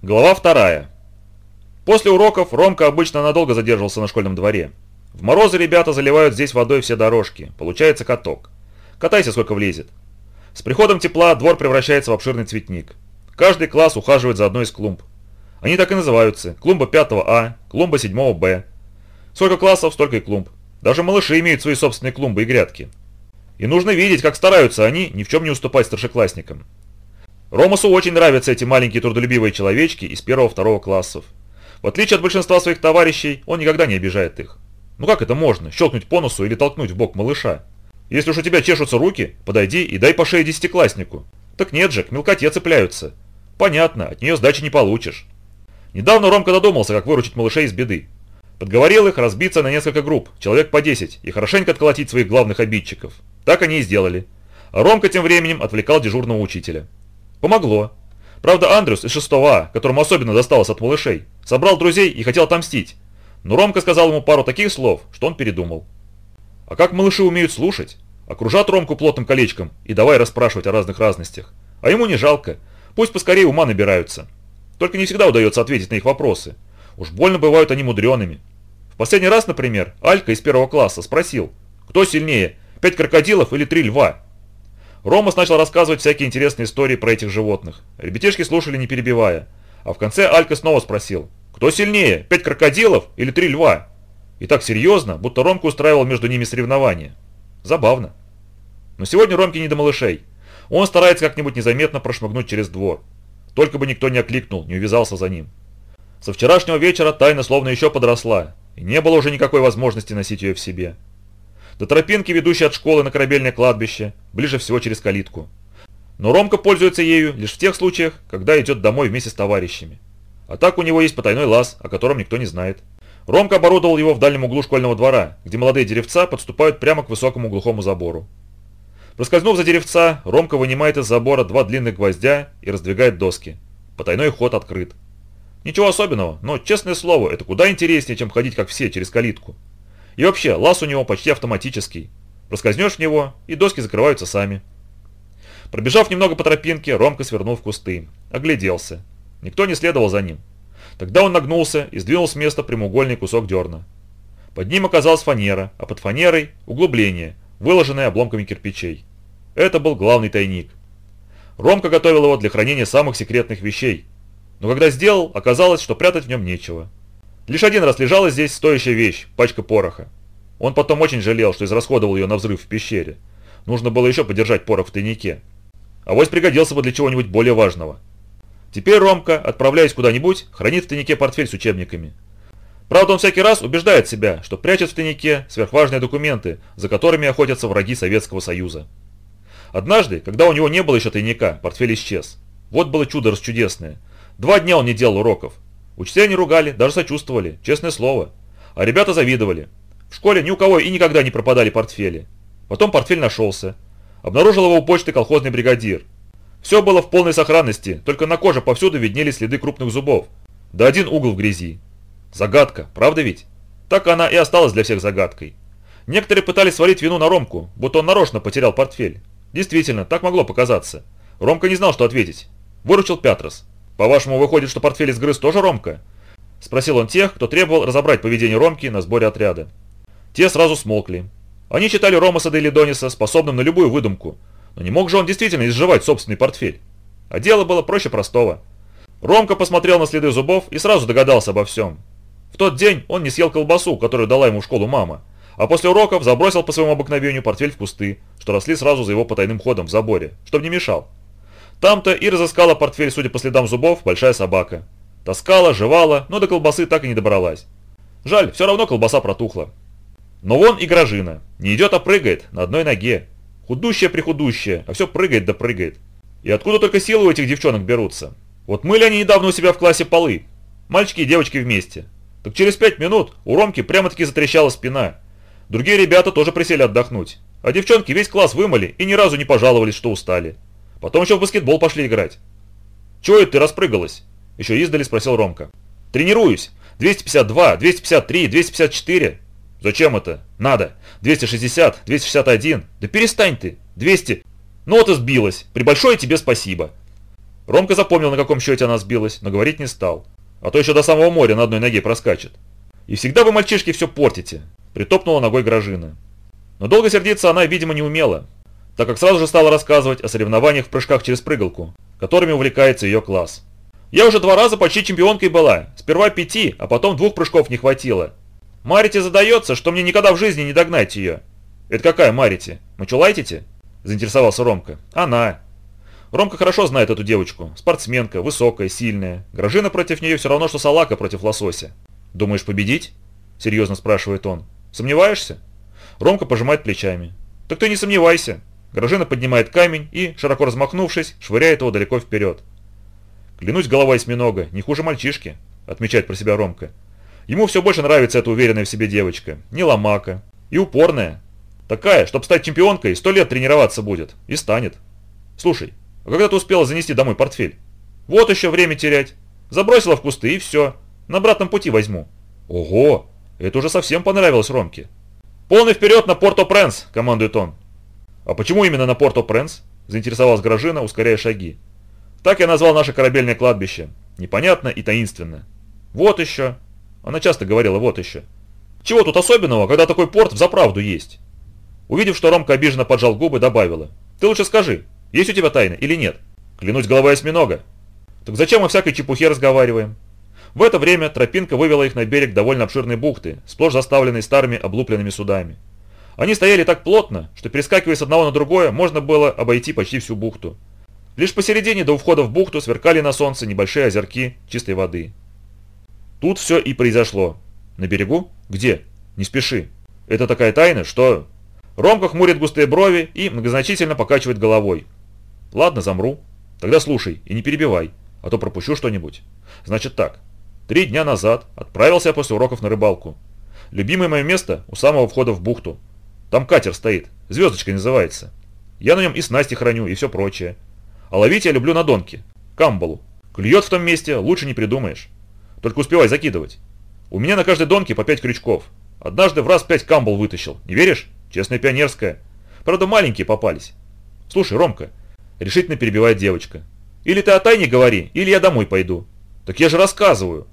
Глава вторая. После уроков Ромка обычно надолго задерживался на школьном дворе. В морозы ребята заливают здесь водой все дорожки, получается каток. Катайся сколько влезет. С приходом тепла двор превращается в обширный цветник. Каждый класс ухаживает за одной из клумб. Они так и называются. Клумба 5 А, клумба 7 Б. Сколько классов, столько и клумб. Даже малыши имеют свои собственные клумбы и грядки. И нужно видеть, как стараются они ни в чем не уступать старшеклассникам. Ромасу очень нравятся эти маленькие трудолюбивые человечки из первого-второго классов. В отличие от большинства своих товарищей, он никогда не обижает их. Ну как это можно, щелкнуть по носу или толкнуть в бок малыша? Если уж у тебя чешутся руки, подойди и дай по шее десятикласснику. Так нет же, к мелкоте цепляются. Понятно, от нее сдачи не получишь. Недавно Ромка додумался, как выручить малышей из беды. Подговорил их разбиться на несколько групп, человек по 10, и хорошенько отколотить своих главных обидчиков. Так они и сделали. А Ромка тем временем отвлекал дежурного учителя. Помогло. Правда, Андрюс из 6 А, которому особенно досталось от малышей, собрал друзей и хотел отомстить. Но Ромка сказал ему пару таких слов, что он передумал. А как малыши умеют слушать? Окружат Ромку плотным колечком и давай расспрашивать о разных разностях. А ему не жалко. Пусть поскорее ума набираются. Только не всегда удается ответить на их вопросы. Уж больно бывают они мудреными. В последний раз, например, Алька из первого класса спросил, кто сильнее, пять крокодилов или три льва? Ромас начал рассказывать всякие интересные истории про этих животных. Ребятишки слушали не перебивая. А в конце Алька снова спросил, кто сильнее, пять крокодилов или три льва? И так серьезно, будто Ромка устраивал между ними соревнования. Забавно. Но сегодня Ромке не до малышей. Он старается как-нибудь незаметно прошмыгнуть через двор. Только бы никто не окликнул, не увязался за ним. Со вчерашнего вечера тайна словно еще подросла, и не было уже никакой возможности носить ее в себе. До тропинки, ведущей от школы на корабельное кладбище, ближе всего через калитку. Но Ромка пользуется ею лишь в тех случаях, когда идет домой вместе с товарищами. А так у него есть потайной лаз, о котором никто не знает. Ромка оборудовал его в дальнем углу школьного двора, где молодые деревца подступают прямо к высокому глухому забору. Проскользнув за деревца, Ромка вынимает из забора два длинных гвоздя и раздвигает доски. Потайной ход открыт. Ничего особенного, но, честное слово, это куда интереснее, чем ходить как все через калитку. И вообще, лаз у него почти автоматический. Проскользнешь в него, и доски закрываются сами. Пробежав немного по тропинке, Ромка свернул в кусты. Огляделся. Никто не следовал за ним. Тогда он нагнулся и сдвинул с места прямоугольный кусок дерна. Под ним оказалась фанера, а под фанерой – углубление, выложенное обломками кирпичей. Это был главный тайник. Ромка готовил его для хранения самых секретных вещей. Но когда сделал, оказалось, что прятать в нем нечего. Лишь один раз лежала здесь стоящая вещь, пачка пороха. Он потом очень жалел, что израсходовал ее на взрыв в пещере. Нужно было еще подержать порох в тайнике. А вось пригодился бы для чего-нибудь более важного. Теперь Ромка, отправляясь куда-нибудь, хранит в тайнике портфель с учебниками. Правда, он всякий раз убеждает себя, что прячет в тайнике сверхважные документы, за которыми охотятся враги Советского Союза. Однажды, когда у него не было еще тайника, портфель исчез. Вот было чудо расчудесное. Два дня он не делал уроков, Учителя не ругали, даже сочувствовали, честное слово. А ребята завидовали. В школе ни у кого и никогда не пропадали портфели. Потом портфель нашелся. Обнаружил его у почты колхозный бригадир. Все было в полной сохранности, только на коже повсюду виднелись следы крупных зубов. Да один угол в грязи. Загадка, правда ведь? Так она и осталась для всех загадкой. Некоторые пытались свалить вину на Ромку, будто он нарочно потерял портфель. Действительно, так могло показаться. Ромка не знал, что ответить. Выручил Пятрос. «По-вашему, выходит, что портфель изгрыз тоже Ромка?» Спросил он тех, кто требовал разобрать поведение Ромки на сборе отряда. Те сразу смолкли. Они считали Ромаса де Лидониса способным на любую выдумку, но не мог же он действительно изживать собственный портфель. А дело было проще простого. Ромка посмотрел на следы зубов и сразу догадался обо всем. В тот день он не съел колбасу, которую дала ему в школу мама, а после уроков забросил по своему обыкновению портфель в кусты, что росли сразу за его потайным ходом в заборе, чтобы не мешал. Там-то и разыскала портфель, судя по следам зубов, большая собака. Таскала, жевала, но до колбасы так и не добралась. Жаль, все равно колбаса протухла. Но вон и Гражина. Не идет, а прыгает, на одной ноге. Худущая-прихудущая, а все прыгает да прыгает. И откуда только силы у этих девчонок берутся? Вот мыли они недавно у себя в классе полы. Мальчики и девочки вместе. Так через пять минут у Ромки прямо-таки затрещала спина. Другие ребята тоже присели отдохнуть. А девчонки весь класс вымыли и ни разу не пожаловались, что устали. Потом еще в баскетбол пошли играть. Чего это ты распрыгалась? Еще издали спросил Ромка. Тренируюсь. 252, 253, 254. Зачем это? Надо. 260, 261. Да перестань ты. 200. Ну вот и сбилась. При большое тебе спасибо. Ромка запомнил, на каком счете она сбилась, но говорить не стал. А то еще до самого моря на одной ноге проскачет. И всегда вы, мальчишки, все портите, притопнула ногой Гражина. Но долго сердиться она, видимо, не умела, так как сразу же стала рассказывать о соревнованиях в прыжках через прыгалку, которыми увлекается ее класс. «Я уже два раза почти чемпионкой была, сперва пяти, а потом двух прыжков не хватило. Марите задается, что мне никогда в жизни не догнать ее». «Это какая Марите? Мачулайтите?» – заинтересовался Ромка. «Она». Ромка хорошо знает эту девочку. Спортсменка, высокая, сильная. Гражина против нее все равно, что салака против лосося. «Думаешь победить?» – серьезно спрашивает он. «Сомневаешься?» Ромка пожимает плечами. «Так ты не сомневайся». Гражина поднимает камень и, широко размахнувшись, швыряет его далеко вперед. «Клянусь головой осьминога, не хуже мальчишки», – отмечает про себя Ромка. Ему все больше нравится эта уверенная в себе девочка. Не ломака. И упорная. Такая, чтобы стать чемпионкой, сто лет тренироваться будет. И станет. Слушай, а когда ты успела занести домой портфель? Вот еще время терять. Забросила в кусты и все. На обратном пути возьму. Ого, это уже совсем понравилось Ромке. «Полный вперед на Порто-Пренс!» – командует он. «А почему именно на Порто-Пренс?» – заинтересовалась Гражина, ускоряя шаги. «Так я назвал наше корабельное кладбище. Непонятно и таинственно. Вот еще!» Она часто говорила «вот еще». «Чего тут особенного, когда такой порт в заправду есть?» Увидев, что Ромка обиженно поджал губы, добавила. «Ты лучше скажи, есть у тебя тайна или нет? Клянусь головой осьминога». «Так зачем мы всякой чепухе разговариваем?» В это время тропинка вывела их на берег довольно обширной бухты, сплошь заставленной старыми облупленными судами. Они стояли так плотно, что перескакивая с одного на другое, можно было обойти почти всю бухту. Лишь посередине до входа в бухту сверкали на солнце небольшие озерки чистой воды. Тут все и произошло. На берегу? Где? Не спеши. Это такая тайна, что... Ромка хмурит густые брови и многозначительно покачивает головой. Ладно, замру. Тогда слушай и не перебивай, а то пропущу что-нибудь. Значит так. Три дня назад отправился я после уроков на рыбалку. Любимое мое место у самого входа в бухту. Там катер стоит, звездочкой называется. Я на нем и снасти храню, и все прочее. А ловить я люблю на донке, камбалу. Клюет в том месте, лучше не придумаешь. Только успевай закидывать. У меня на каждой донке по пять крючков. Однажды в раз пять камбал вытащил. Не веришь? Честная пионерская. Правда, маленькие попались. Слушай, Ромка, решительно перебивает девочка. Или ты о тайне говори, или я домой пойду. Так я же рассказываю.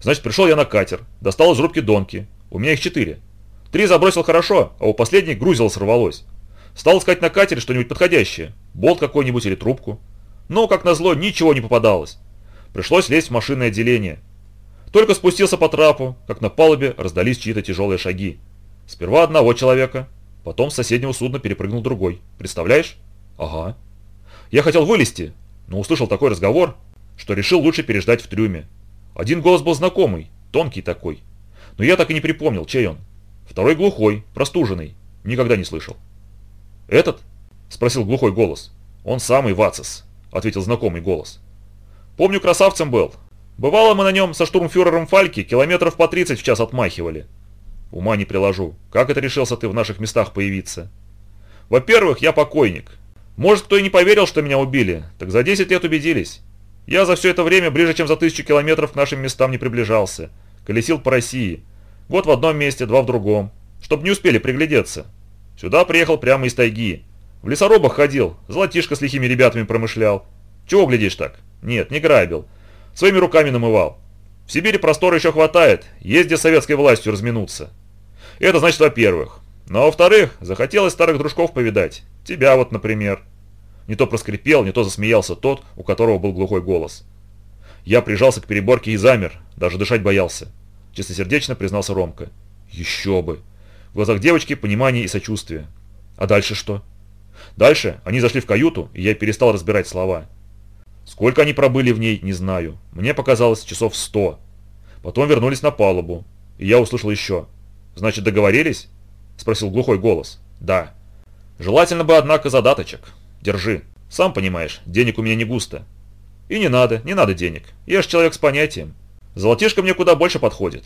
Значит, пришел я на катер, достал из рубки донки. У меня их четыре. Три забросил хорошо, а у последней грузило сорвалось. Стал искать на катере что-нибудь подходящее. Болт какой-нибудь или трубку. Но, как назло, ничего не попадалось. Пришлось лезть в машинное отделение. Только спустился по трапу, как на палубе раздались чьи-то тяжелые шаги. Сперва одного человека, потом с соседнего судна перепрыгнул другой. Представляешь? Ага. Я хотел вылезти, но услышал такой разговор, что решил лучше переждать в трюме. Один голос был знакомый, тонкий такой. Но я так и не припомнил, чей он. Второй глухой, простуженный. Никогда не слышал. «Этот?» – спросил глухой голос. «Он самый Вацис», – ответил знакомый голос. «Помню, красавцем был. Бывало, мы на нем со штурмфюрером Фальки километров по 30 в час отмахивали. Ума не приложу. Как это решился ты в наших местах появиться? Во-первых, я покойник. Может, кто и не поверил, что меня убили, так за 10 лет убедились. Я за все это время ближе, чем за тысячу километров к нашим местам не приближался. Колесил по России. Год в одном месте, два в другом. Чтоб не успели приглядеться. Сюда приехал прямо из тайги. В лесорубах ходил, золотишко с лихими ребятами промышлял. Чего глядишь так? Нет, не грабил. Своими руками намывал. В Сибири простора еще хватает, есть где советской властью разминуться. Это значит во-первых. Ну а во-вторых, захотелось старых дружков повидать. Тебя вот, например. Не то проскрипел, не то засмеялся тот, у которого был глухой голос. Я прижался к переборке и замер, даже дышать боялся. Чистосердечно признался Ромка. Еще бы. В глазах девочки понимание и сочувствие. А дальше что? Дальше они зашли в каюту, и я перестал разбирать слова. Сколько они пробыли в ней, не знаю. Мне показалось часов сто. Потом вернулись на палубу, и я услышал еще. «Значит, договорились?» – спросил глухой голос. «Да». «Желательно бы, однако, задаточек. Держи. Сам понимаешь, денег у меня не густо. И не надо, не надо денег. Я ж человек с понятием. Золотишко мне куда больше подходит.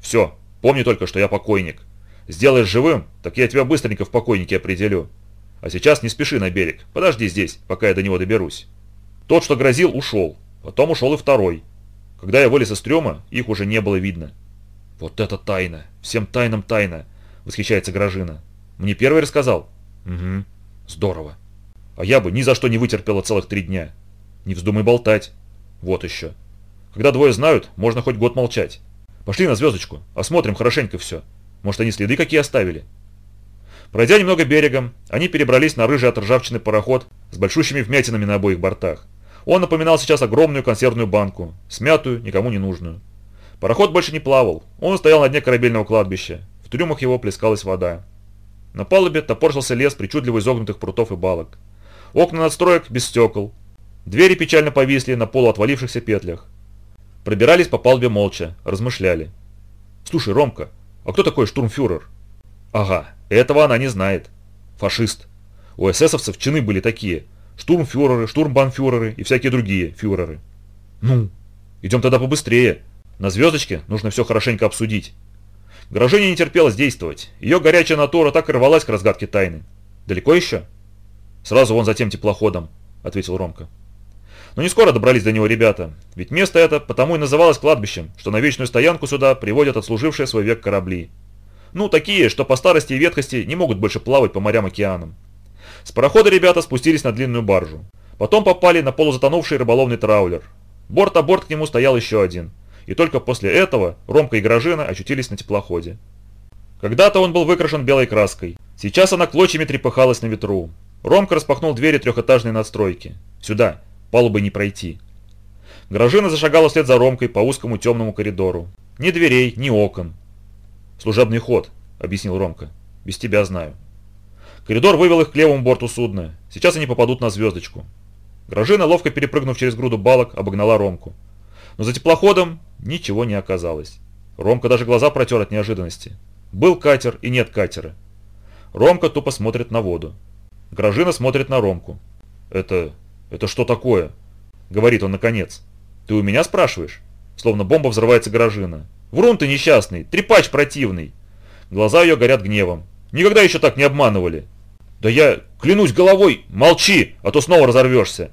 Все, помни только, что я покойник. Сделаешь живым, так я тебя быстренько в покойнике определю. А сейчас не спеши на берег, подожди здесь, пока я до него доберусь. Тот, что грозил, ушел. Потом ушел и второй. Когда я вылез из трема, их уже не было видно. Вот это тайна, всем тайнам тайна, восхищается Гражина. Мне первый рассказал? Угу, здорово. А я бы ни за что не вытерпела целых три дня. Не вздумай болтать. Вот еще. Когда двое знают, можно хоть год молчать. Пошли на звездочку, осмотрим хорошенько все. Может, они следы какие оставили? Пройдя немного берегом, они перебрались на рыжий от ржавчины пароход с большущими вмятинами на обоих бортах. Он напоминал сейчас огромную консервную банку, смятую, никому не нужную. Пароход больше не плавал, он стоял на дне корабельного кладбища, в трюмах его плескалась вода. На палубе топорщился лес причудливо изогнутых прутов и балок. Окна надстроек без стекол. Двери печально повисли на полуотвалившихся петлях. Пробирались по палубе молча, размышляли. «Слушай, Ромка, а кто такой штурмфюрер?» «Ага, этого она не знает. Фашист. У эсэсовцев чины были такие. Штурмфюреры, штурмбанфюреры и всякие другие фюреры. Ну, идем тогда побыстрее. На звездочке нужно все хорошенько обсудить. Грожине не терпелось действовать. Ее горячая натура так и рвалась к разгадке тайны. Далеко еще? Сразу вон за тем теплоходом, ответил Ромка. Но не скоро добрались до него ребята, ведь место это потому и называлось кладбищем, что на вечную стоянку сюда приводят отслужившие свой век корабли. Ну, такие, что по старости и ветхости не могут больше плавать по морям-океанам. С парохода ребята спустились на длинную баржу. Потом попали на полузатонувший рыболовный траулер. Борт о борт к нему стоял еще один. И только после этого Ромка и Грожина очутились на теплоходе. Когда-то он был выкрашен белой краской. Сейчас она клочьями трепыхалась на ветру. Ромка распахнул двери трехэтажной надстройки. «Сюда, палубы не пройти». Грожина зашагала вслед за Ромкой по узкому темному коридору. Ни дверей, ни окон. «Служебный ход», — объяснил Ромка. «Без тебя знаю». Коридор вывел их к левому борту судна. Сейчас они попадут на звездочку. Грожина, ловко перепрыгнув через груду балок, обогнала Ромку. Но за теплоходом ничего не оказалось. Ромка даже глаза протер от неожиданности. Был катер и нет катера. Ромка тупо смотрит на воду. Грожина смотрит на Ромку. «Это... это что такое?» Говорит он наконец. «Ты у меня спрашиваешь?» Словно бомба взрывается Грожина. Врун ты несчастный, трепач противный. Глаза ее горят гневом. Никогда еще так не обманывали. Да я клянусь головой, молчи, а то снова разорвешься.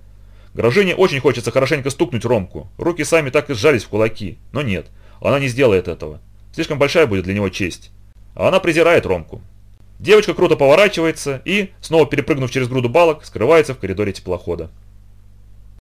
Грожине очень хочется хорошенько стукнуть Ромку. Руки сами так и сжались в кулаки. Но нет, она не сделает этого. Слишком большая будет для него честь. А она презирает Ромку. Девочка круто поворачивается и, снова перепрыгнув через груду балок, скрывается в коридоре теплохода.